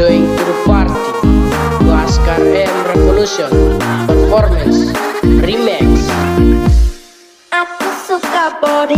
join to the party. Laskar M Revolution Performance Remix. Aku suka body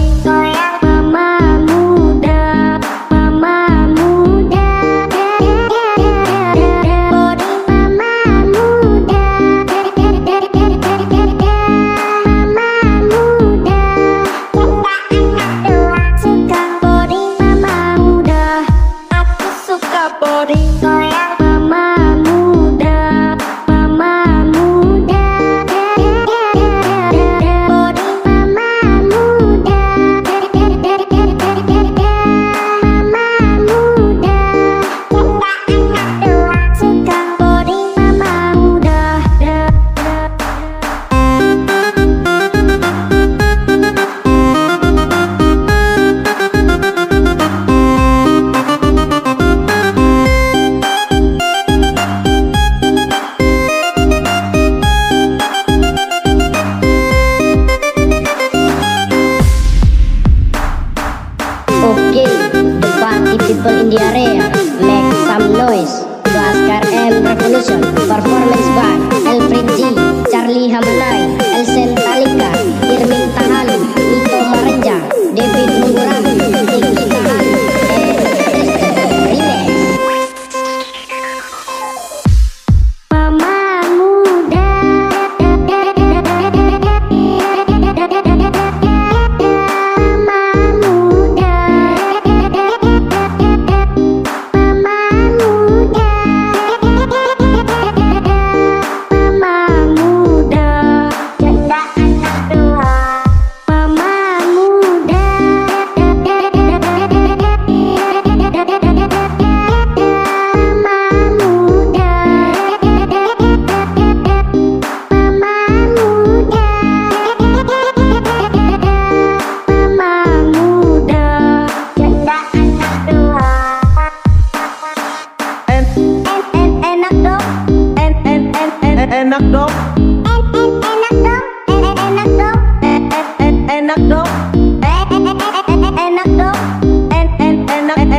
people in the area. Make some noise to M Revolution. Performance Band.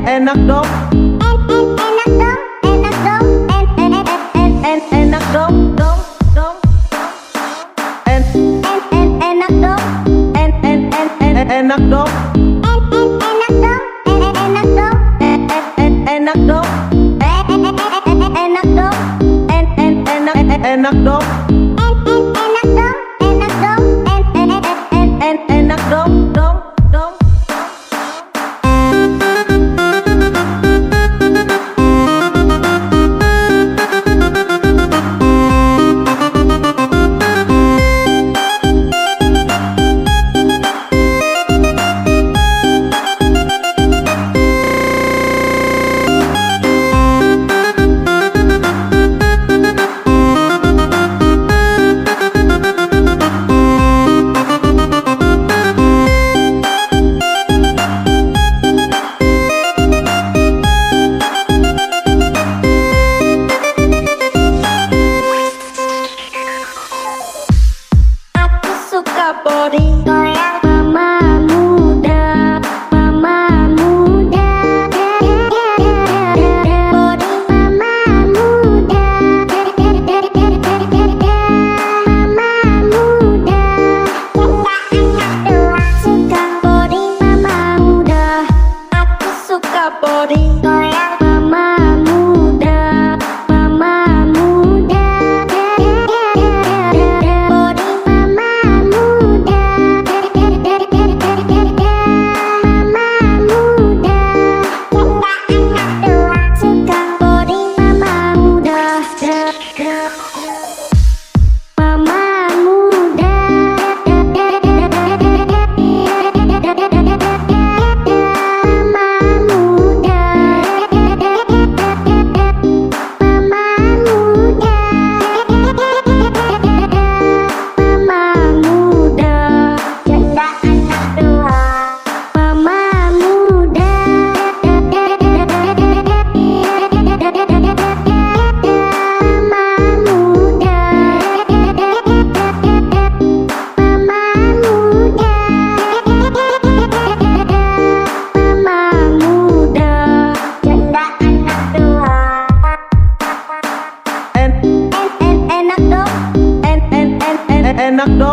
enak off no.